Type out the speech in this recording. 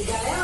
Tidak ya?